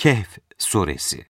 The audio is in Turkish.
Kehf Suresi.